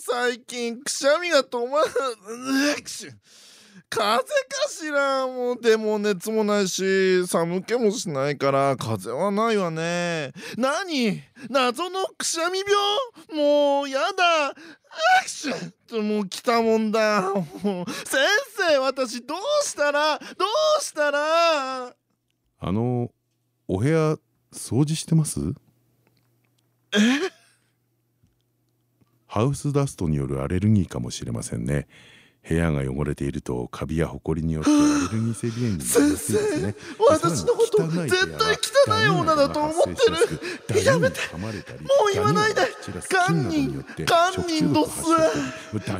最近くしゃみが止まらない。風邪かしらもうでも熱もないし寒気もしないから風邪はないわね。何？謎のくしゃみ病？もうやだ。アクション。もう来たもんだ。もう先生私どうしたら？どうしたら？あのお部屋掃除してます？え？ハウスダストによるアレルギーかもしれませんね。部屋が汚れているとカビやホコリによってアレルギー性鼻炎になりやすいですね。私のこと絶対汚い女だと思ってる。やめてもう言わないで。堪忍堪忍どっす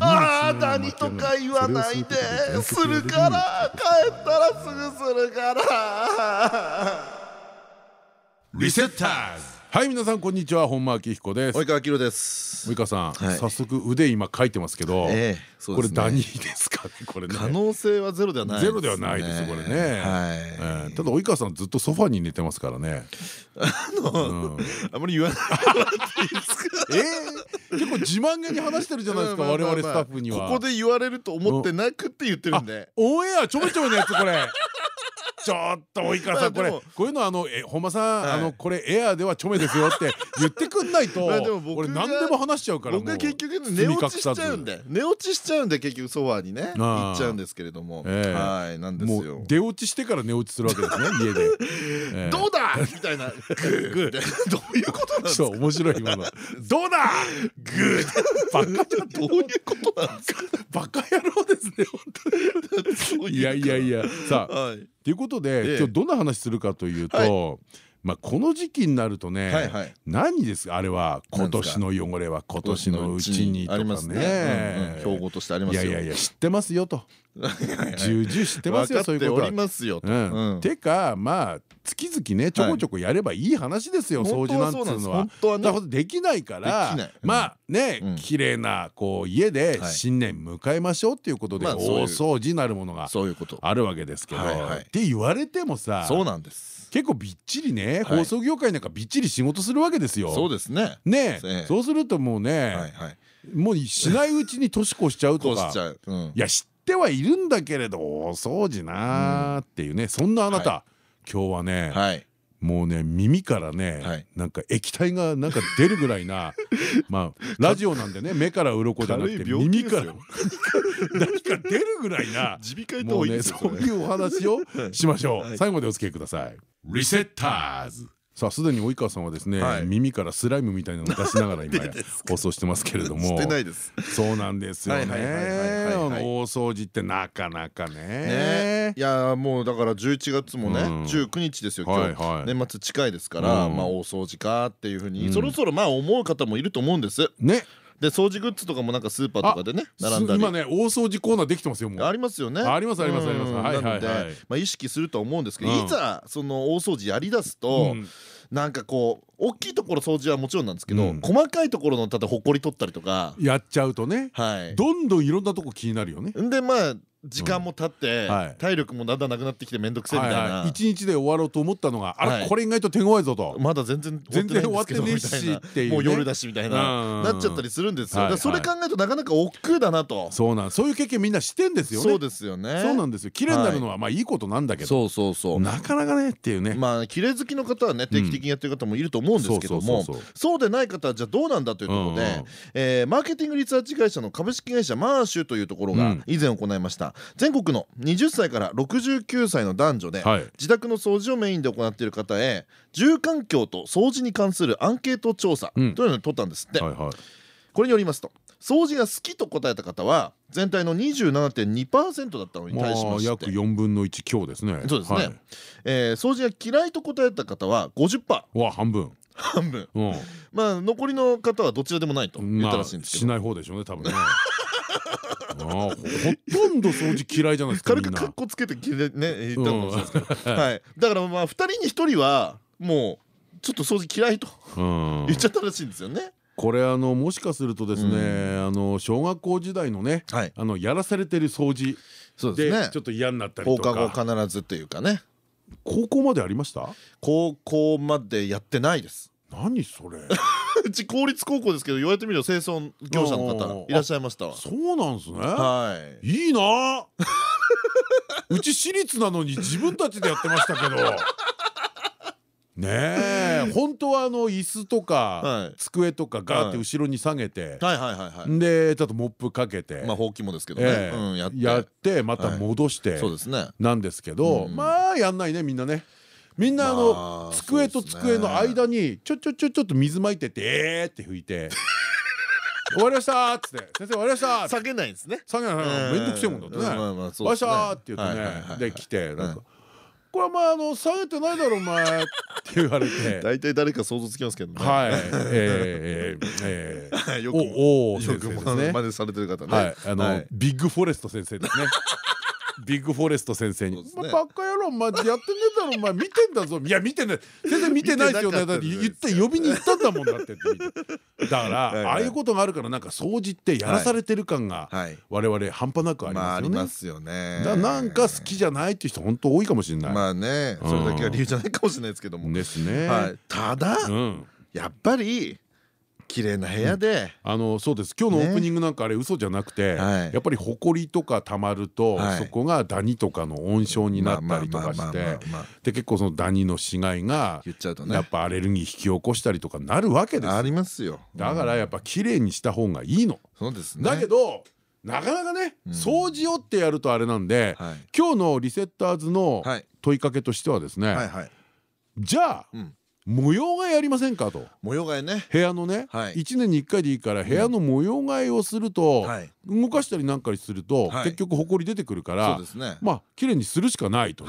ああダニとか言わないで。するから帰ったらすぐするから。リセッターズはい皆さんこんにちは。本間明彦です。及川明です。及川さん早速腕今書いてますけどこれダニですかこれ可能性はゼロではないゼロではないですこれね。ただ及川さんずっとソファに寝てますからね。あのあまり言わない え結構自慢げに話してるじゃないですか我々スタッフには。ここで言われると思ってなくって言ってるんで。オンエアちょめちょめのやつこれ。ちょっと及川さんこれ。こういうのあのえ本間さんあのこれエアーではちょめですよって言ってくんないと 俺何でも話しちゃうから僕が結局寝落ちしちゃうんで。寝落ちしちゃうんで結局ソファーにね。行っちゃうんですけれども。はいなんですよ。出落ちしてから寝落ちするわけですね家で。どうだ！みたいな。グー どういうことなんですか？面白い今の。どうだ！グー。バカじゃどういうことなんですか？バカ野郎ですね本当に。いやいやいや。さあということで今日どんな話するかというとまあこの時期になるとね何です？あれは今年の汚れは今年のうちにとかね。標語としてありますよ。いやいやいや知ってますよと。重々知ってますよそういうことは。ますよてかまあ月々ねちょこちょこやればいい話ですよ掃除なんつうのは。だからできないからまあね綺麗なこう家で新年迎えましょうっていうことで大掃除なるものがあるわけですけど。って言われてもさそうなんです結構びっちりね放送業界なんかびっちり仕事するわけですよ。そうですね。ねそうするともうねもうしないうちに年越しちゃうとかいや知ってはいるんだけれどお掃除なーっていうねそんなあなた今日はねもうね耳からねなんか液体がなんか出るぐらいな まあラジオなんでね目から鱗じゃなくて耳から 何か出るぐらいなもうねそういうお話をしましょう。最後までお付き合いください。リセッターズ。さあすでに及川さんはですね耳からスライムみたいなのを出しながら今 放送してますけれども。そうなんですよね。大掃除ってなかなかね。いやもうだから11月もね19日ですよ今日。年末近いですからまあ大掃除かっていうふうにそろそろまあ思う方もいると思うんです。ねで掃除グッズとかもなんかスーパーとかでね並んだり。今ね大掃除コーナーできてますよもう。ありますよね。ありますありますあります。なのでまあ意識すると思うんですけどいざその大掃除やりだすとなんかこう大きいところ掃除はもちろんなんですけど細かいところのただほこり取ったりとか。やっちゃうとね。どんどんいろんなとこ気になるよね。でまあ時間も経って体力もだんだんなくなってきて面倒くせえみたいな。一日で終わろうと思ったのがあれこれ意外と手強いぞと。まだ全然全然終わってねえしっていうもう夜だしみたいな。なっちゃったりするんですよ。それ考えるとなかなか億劫だなと。そうなんそういう経験みんなしてんですよね。そうですよね。そうなんですよ。綺麗になるのはまあいいことなんだけどそうそうそう。なかなかねっていうね。まあ綺麗好きの方はね定期的にやってる方もいると思うんですけどもそうでない方はじゃあどうなんだというところでマーケティングリサーチ会社の株式会社マーシュというところが以前行いました全国の20歳から69歳の男女で自宅の掃除をメインで行っている方へ住環境と掃除に関するアンケート調査というのを取ったんですって。これによりますと掃除が好きと答えた方は全体の27.2%だったのに対しまして。約4分の1強ですね。そうですね。掃除が嫌いと答えた方は50%わ半分。半分。まあ残りの方はどちらでもないと言ったらしいんですけど。しない方でしょうね多分ねほとんど掃除嫌いじゃないですか軽くカッコつけてね言ったのはい。だからまあ2人に1人はもうちょっと掃除嫌いと言っちゃったらしいんですよね。これあのもしかするとですね、あの小学校時代のね、あのやらされてる掃除でちょっと嫌になったりとか。放課後必ずっていうかね。高校までありました？高校までやってないです。何それうち公立高校ですけど言われてみると清掃業者の方いらっしゃいましたそうなんですね。はい。いいな。うち私立なのに自分たちでやってましたけど。ねえ。本当はあの椅子とか机とかガーって後ろに下げてでちょっとモップかけて。まあほうきもですけどね。やって。また戻してなんですけどまあやんないねみんなね。みんなあの机と机の間にちょちょちょちょっと水まいてってえーって拭いて。終わりましたっつって。先生終わりました下げないんですね。下げない。めんどくせえもんだってね。終わりましたって言ってねで来てなんかこれはまああの下げてないだろお前って言われて。大体誰か想像つきますけどね。はい。ええええよくおおよく真似されてる方ね。はい。あのビッグフォレスト先生ですねビッグフォレスト先生に「バカ野郎お前やってねえだろお前。見てんだぞ」いや見てない全然見てないですよ。ねだって言って呼びに行ったんだもんだってだからああいうことがあるからなんか掃除ってやらされてる感が我々半端なくありますよね。だなんか好きじゃないっていう人本当多いかもしれない。まあねそれだけが理由じゃないかもしれないですけども。ですね。ただやっぱり綺麗な部屋で、あのそうです。今日のオープニングなんかあれ嘘じゃなくて、やっぱり埃とかたまると、そこがダニとかの温床になったりとかしてで結構そのダニの死骸がやっぱアレルギー引き起こしたりとかなるわけですありますよ。だからやっぱ綺麗にした方がいいの。そうですね。だけどなかなかね掃除をってやるとあれなんで、今日のリセッターズの問いかけとしてはですねじゃあ、模様替えやりませんかと。模様替えね。部屋のね1年に1回でいいから部屋の模様替えをすると動かしたりなんかにすると結局ほこり出てくるからまあ綺麗にするしかないと。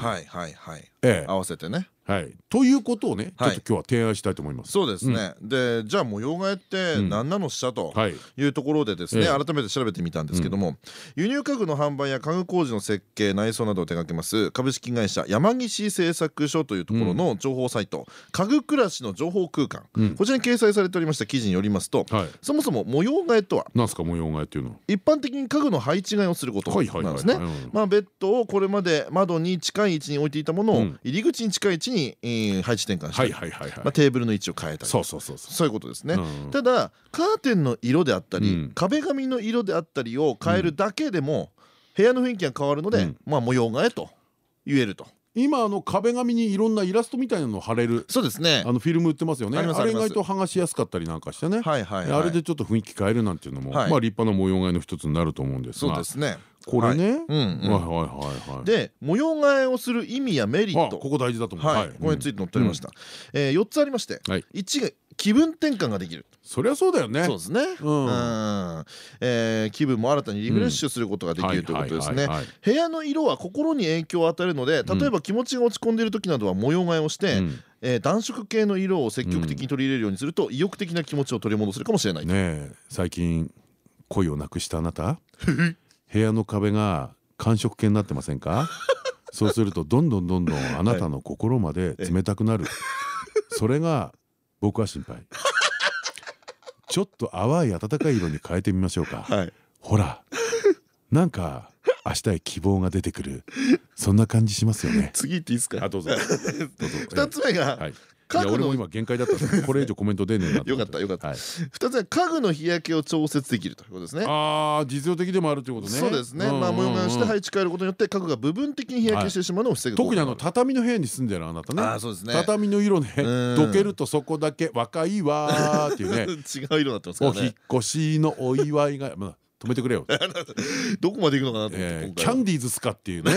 合わせてねはい、ということをねちょっと今日は提案したいと思います。そうですね、でじゃあ模様替えって何なのしゃとい。うところでですね改めて調べてみたんですけども輸入家具の販売や家具工事の設計内装などを手掛けます株式会社山岸製作所というところの情報サイト家具暮らしの情報空間。こちらに掲載されておりました記事によりますとそもそも模様替えとは？何ですか模様替えっていうの？一般的に家具の配置替えをすることなんですね。まあベッドをこれまで窓に近い位置に置いていたものを入り口に近い位置に配置転換してテーブルの位置を変えたり。そういうことですね。ただカーテンの色であったり壁紙の色であったりを変えるだけでも部屋の雰囲気が変わるのでまあ模様替えと言えると。今あの壁紙にいろんなイラストみたいなのを貼れるそうですね。あのフィルム売ってますよね。あれ意外と剥がしやすかったりなんかしてね。あれでちょっと雰囲気変えるなんていうのもまあ立派な模様替えの一つになると思うんですが。そうですねこれね。で模様替えをする意味やメリット。ここ大事だと思う。これについて載っておりました。4つありまして1が気分転換ができる。そりゃそうだよね。そうですね。気分も新たにリフレッシュすることができるということですね。部屋の色は心に影響を与えるので例えば気持ちが落ち込んでいる時などは模様替えをして暖色系の色を積極的に取り入れるようにすると意欲的な気持ちを取り戻せるかもしれないね最近恋をなくしたあなた？部屋の壁が寒色系になってませんか？そうするとどんどんどんどんあなたの心まで冷たくなる。それが僕は心配。ちょっと淡い暖かい色に変えてみましょうか、はい、ほらなんか明日へ希望が出てくる。そんな感じしますよね。次行っていいですか？どうぞ。二つ目が、はい家具の今限界だったこれ以上コメント出ねえなよかったよかった。二つは家具の日焼けを調節できるということですね。ああ実用的でもあるということね。そうですね。まあ模様替えして配置変えることによって家具が部分的に日焼けしてしまうのを防ぐ特にあの畳の部屋に住んでるあなたね。あそうですね。畳の色ねどけるとそこだけ若いわっていうね。違う色になってますからね。お引越しのお祝いがまあ止めてくれよ。どこまでいくのかなと思ってキャンディーズスカっていうね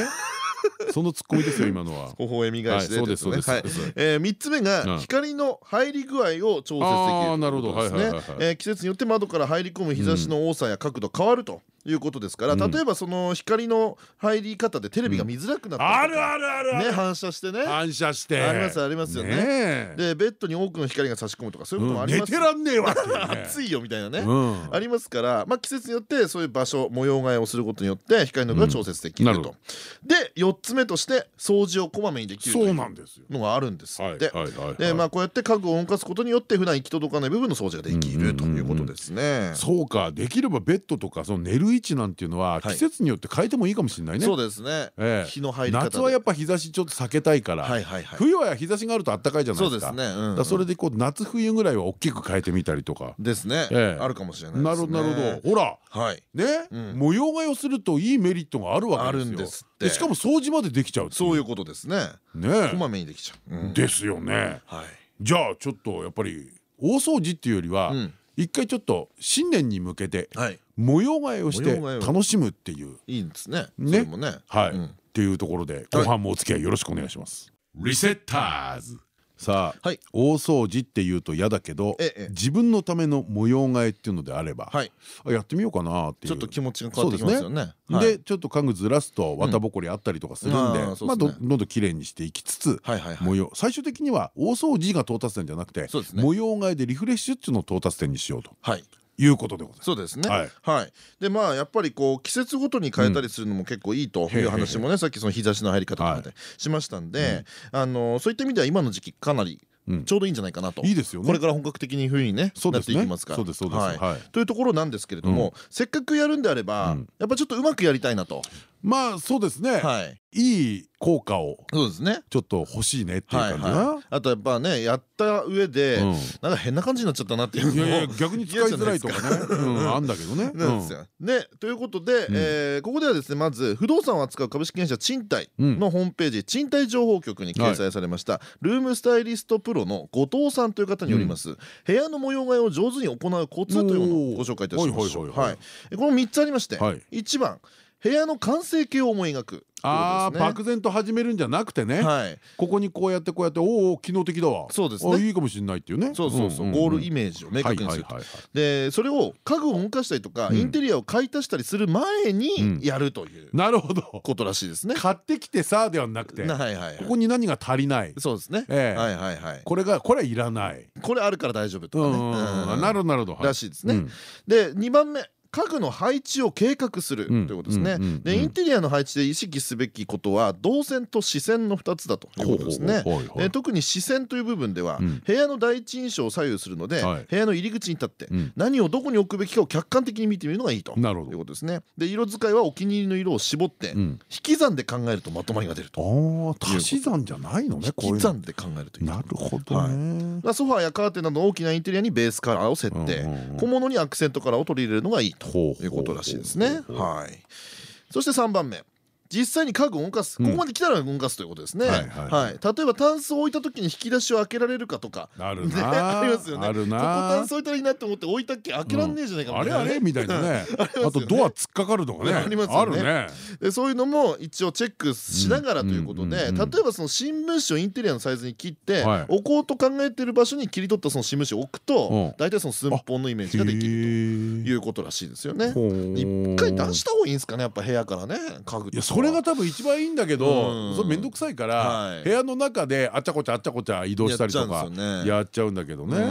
そのツッコミですよ 今のは。微笑み返しで。そうですそうです。え三つ目が光の入り具合を調節できる。なるほど。はいはいはい。季節によって窓から入り込む日差しの多さや角度変わるということですから例えばその光の入り方でテレビが見づらくなったあるあるあるね反射してね。反射して。ありますありますよね。でベッドに多くの光が差し込むとかそういうこともあります。寝てらんねえわ 暑いよみたいなね。ありますからまあ季節によってそういう場所模様替えをすることによって光の量が調節できると。で4つ目として掃除をこまめにできるそうなんですのがあるんですって。でまあこうやって家具を動かすことによって普段行き届かない部分の掃除ができるということですね。そうかできればベッドとかその寝る位置なんていうのは季節によって変えてもいいかもしれないね。そうですね。日の入り夏はやっぱ日差しちょっと避けたいから冬は日差しがあると暖かいじゃないですか。そうですね。それでこう夏冬ぐらいは大きく変えてみたりとか。ですね。あるかもしれないなるほどなるほど。ほらね模様替えをするといいメリットがあるわけですよ。しかも掃除までできちゃうそういうことですね。ねこまめにできちゃう。ですよね。じゃあちょっとやっぱり大掃除っていうよりは一回ちょっと新年に向けて模様替えをして楽しむっていう。いいんですね。ね。はい。っていうところで後半もお付き合いよろしくお願いします。リセッターズ。さあ、大掃除っていうと嫌だけど、自分のための模様替えっていうのであれば、やってみようかなっていう。ちょっと気持ちが変わってきますよね。でちょっと家具ずらすと綿ぼこりあったりとかするんでまあどんどんきれいにしていきつつ模様最終的には大掃除が到達点じゃなくて模様替えでリフレッシュっていうのを到達点にしようと。いうことでございます。そうですね。はい。でまあやっぱりこう季節ごとに変えたりするのも結構いいという話もねさっきその日差しの入り方とかでしましたんで、あのそういった意味では今の時期かなりちょうどいいんじゃないかなと。いいですよね。これから本格的に冬にねなっていきますから。そうですそうです。というところなんですけれどもせっかくやるんであればやっぱちょっとうまくやりたいなとまあそうですね。い。い効果をそうですね。ちょっと欲しいねっていう感じな。あとやっぱねやった上でなんか変な感じになっちゃったなっていういやいや逆に使いづらいとかね。あんだけどね。ねということでここではですねまず不動産を扱う株式会社賃貸のホームページ賃貸情報局に掲載されましたルームスタイリストプロの後藤さんという方によります。部屋の模様替えを上手に行うコツというのをご紹介いたしましょう。この3つありまして1番部屋の完成形を思い描くああ漠然と始めるんじゃなくてね。ここにこうやってこうやっておお機能的だわ。そうですね。いいかもしれないっていうね。そうそうそうゴールイメージを明確にするでそれを家具を動かしたりとかインテリアを買い足したりする前にやるというなるほど。ことらしいですね。買ってきてさではなくて。ここに何が足りない。そうですね。はいはいはい。これがこれはいらない。これあるから大丈夫とかね。なるほどなるほど。らしいですね。で2番目家具の配置を計画するということですね。でインテリアの配置で意識すべきことは動線と視線の2つだということですね。特に視線という部分では部屋の第一印象を左右するので部屋の入り口に立って何をどこに置くべきかを客観的に見てみるのがいいということですね。で色使いはお気に入りの色を絞って引き算で考えるとまとまりが出ると。足し算じゃないのね。引き算で考えるとなるほどね。ソファーやカーテンなど大きなインテリアにベースカラーを設定。小物にアクセントカラーを取り入れるのがいいということらしいですね。はい。そして3番目。実際に家具を動かす。ここまで来たら動かすということですね。はい例えばタンスを置いた時に引き出しを開けられるかとか。あるな。ありますよね。ここタンス置いたらいいなって思って置いたっけ開けらんねえじゃないかあれあれ？みたいなね。あとドア突っかかるとかね。ありますよね。でそういうのも一応チェックしながらということで例えばその新聞紙をインテリアのサイズに切って置こうと考えている場所に切り取ったその新聞紙を置くと大体その寸法のイメージができるということらしいですよね。一回出した方がいいんですかねやっぱ部屋からね家具いやそれが多分一番いいんだけどそれ面倒くさいから部屋の中であっちゃこちゃあっちゃこちゃ移動したりとかやっちゃうんだけどね。なか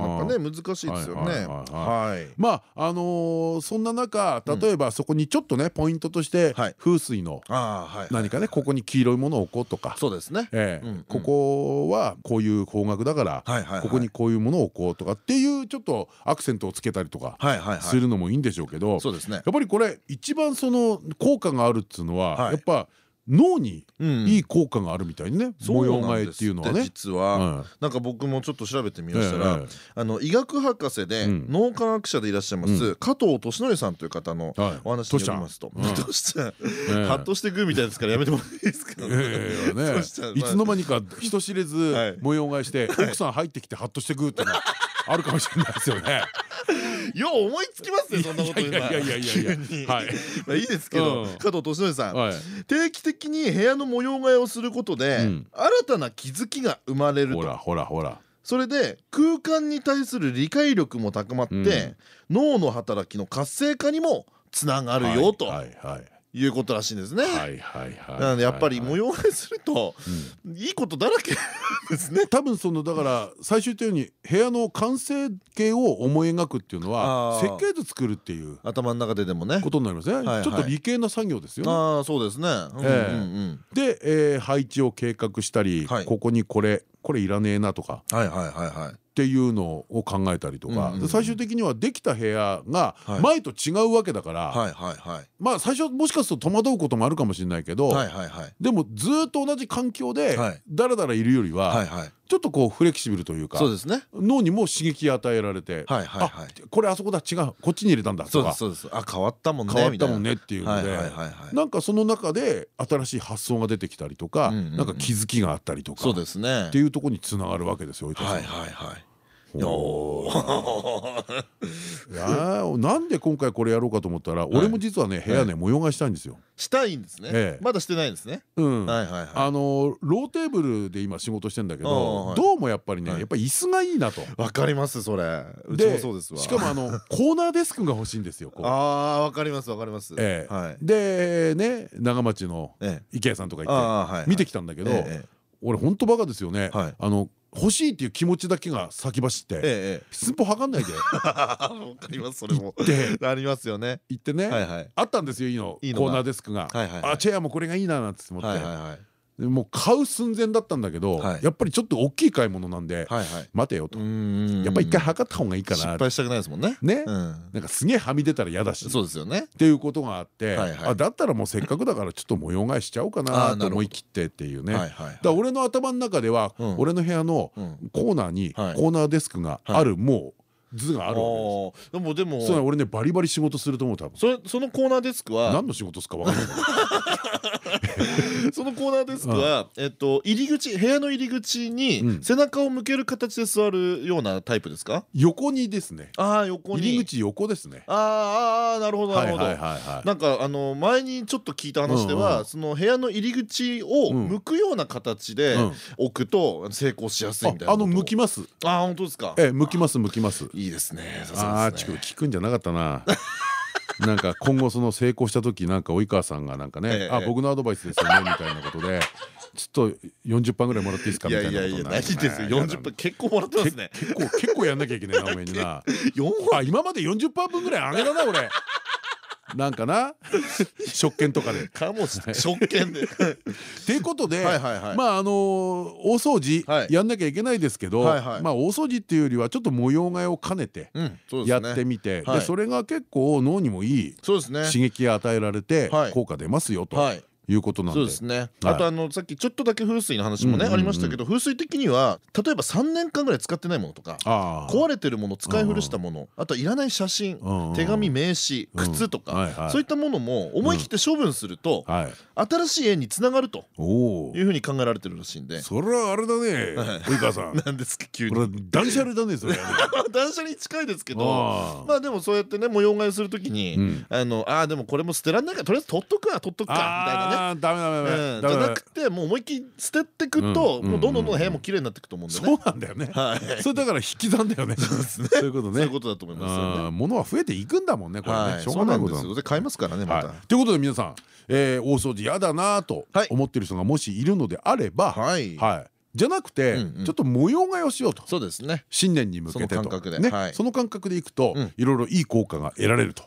なかね難しいですよね。まああのそんな中例えばそこにちょっとねポイントとして風水の何かねここに黄色いものを置こうとか。そうですね。ここはこういう方角だからここにこういうものを置こうとかっていうちょっとアクセントをつけたりとかするのもいいんでしょうけどやっぱりこれ一番その効果があるっつうのはやっぱ脳にいい効果があるみたいにね模様替えっていうのはね。実は。なんか僕もちょっと調べてみましたらあの医学博士で脳科学者でいらっしゃいます加藤俊則さんという方のお話によりますと。ハッとしてくみたいですからやめてもらっていいですか？いつの間にか人知れず模様替えして奥さん入ってきてハッとしてくってあるかもしれないですよね。よう思いつきますねそんなこと今いやいやいやいやはい。まあいいですけど加藤俊則さん定期的に部屋の模様替えをすることで新たな気づきが生まれると。ほらほらほら。それで空間に対する理解力も高まって、脳の働きの活性化にもつながるよと。いうことらしいんですね。なのでやっぱり模様替えするといいことだらけですね。多分そのだから最初言ったように部屋の完成形を思い描くっていうのは設計図作るっていう頭の中ででもねことになりますね。ちょっと理系な作業ですよね。ああそうですね。で、えー、配置を計画したり、ここにこれこれいらねえなとか。はいはいはいはい。っていうのを考えたりとか。最終的にはできた部屋が前と違うわけだから。まあ最初もしかすると戸惑うこともあるかもしれないけどでもずっと同じ環境でだらだらいるよりはちょっとこうフレキシブルというか脳にも刺激与えられてあこれあそこだ違うこっちに入れたんだとか。あ変わったもんね変わったもんねっていうのでなんかその中で新しい発想が出てきたりとかなんか気づきがあったりとかっていうところにつながるわけですよ。はいはいはい。なんで今回これやろうかと思ったら俺も実はね部屋ね模様替えしたいんですよ。したいんですね。まだしてないんですね。うん。あのローテーブルで今仕事してんだけどどうもやっぱりねやっぱり椅子がいいなと。わかりますそれ。うちもそうですわ。しかもあの コーナーデスクが欲しいんですよああわかりますわかります。でね長町の池谷さんとか行って見てきたんだけど俺ほんとバカですよね。あの欲しいっていう気持ちだけが先走って寸法測んないで。わかりますそれも。ありますよね。行ってね。あったんですよいいの。コーナーデスクが。あチェアもこれがいいななんて思ってもう買う寸前だったんだけど、やっぱりちょっと大きい買い物なんで待てよと。やっぱり一回測った方がいいかな失敗したくないですもんね。ね。なんかすげえはみ出たら嫌だし。そうですよね。っていうことがあってあだったらもうせっかくだからちょっと模様替えしちゃおうかなと思い切ってっていうね。だから俺の頭の中では俺の部屋のコーナーにコーナーデスクがあるもう図があるわけでもでもそれ俺ねバリバリ仕事すると思う多分。それそのコーナーデスクは何の仕事ですか分かんない そのコーナーデスクはえっと入り口部屋の入り口に背中を向ける形で座るようなタイプですか？横にですね。ああ横に。入り口横ですね。ああなるほどなるほど。なんかあの前にちょっと聞いた話ではその部屋の入り口を向くような形で置くと成功しやすいみたいなあの向きます。あ本当ですか？え向きます向きます。いいですね。ああちょっと聞くんじゃなかったななんか今後その成功した時なんか及川さんがなんかね「あ僕のアドバイスですよね」みたいなことでちょっと40パンぐらいもらっていいですかみたいなことになる40パン結構もらってますね。結構結構やんなきゃいけないなおめにな。あ今まで40パン分ぐらいあげたな俺なんかな？食券とかで。かもしれない。食券で。っていうことでまああの大掃除やんなきゃいけないですけどまあ大掃除っていうよりはちょっと模様替えを兼ねてやってみてでそれが結構脳にもいい刺激が与えられて効果出ますよと。いうことなんで。そうですね。あとあのさっきちょっとだけ風水の話もねありましたけど風水的には例えば3年間ぐらい使ってないものとか壊れてるもの使い古したものあとはいらない写真手紙名刺靴とかそういったものも思い切って処分すると新しい縁につながるというふうに考えられてるらしいんで。それはあれだね及川さん。なんですか急に。断捨離だねそれ 断捨離近いですけどまあでもそうやってね模様替えするときにあのあでもこれも捨てられないからとりあえず取っとくわ取っとくかみたいなね。あダメダメダメじゃなくてもう思いっきり捨ててくともうどんどんどん部屋も綺麗になっていくと思うんでそうなんだよね。それだから引き算だよね。そういうことね。そういうことだと思います物は増えていくんだもんねこれね。しょうがないこと。ですよ。で買いますからねまた。ということで皆さん大掃除嫌だなと思ってる人がもしいるのであればはいじゃなくてちょっと模様替えをしようと。そうですね。新年に向けてと。その感覚で。い。くといろいろいい効果が得られると。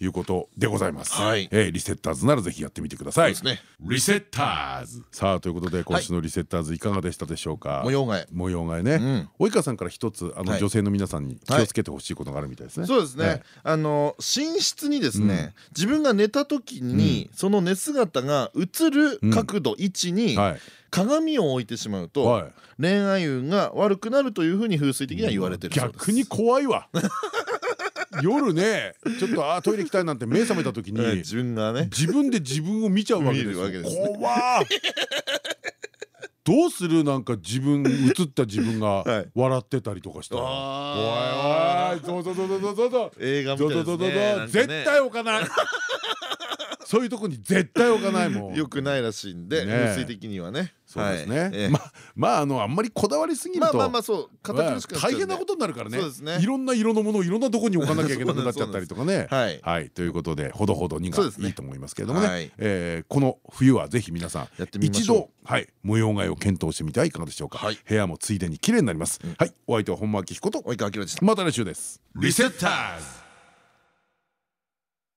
い。うことでございます。リセッターズならぜひやってみてください。リセッターズ。さあということで今週のリセッターズいかがでしたでしょうか？模様替え。模様替えね。及川さんから一つあの女性の皆さんに気をつけてほしいことがあるみたいですね。そうですね。あの寝室にですね自分が寝た時にその寝姿が映る角度位置に鏡を置いてしまうと恋愛運が悪くなるというふうに風水的には言われてる逆に怖いわ。夜ねちょっとあトイレ行きたいなんて目覚めた時に 自分がね。自分で自分を見ちゃうわけですよ。怖 どうする？なんか自分映った自分が笑ってたりとかしたら「おいおいそうそうそうそうそうそう。映画みたいですね。絶対置かないそういうとこに絶対置かないもん。よくないらしいんで風水的にはね。そうですね。まあまああのあんまりこだわりすぎるとまあまあそう大変なことになるからね。いろんな色のものをいろんなところに置かなきゃいけなくなっちゃったりとかね。はい。ということでほどほどにがいいと思いますけれどもね。この冬はぜひ皆さん一度はい。模様替えを検討してみてはいかがでしょうか。部屋もついでに綺麗になります。はい。お相手は本間明彦と及川明です。また来週です。リセッターズ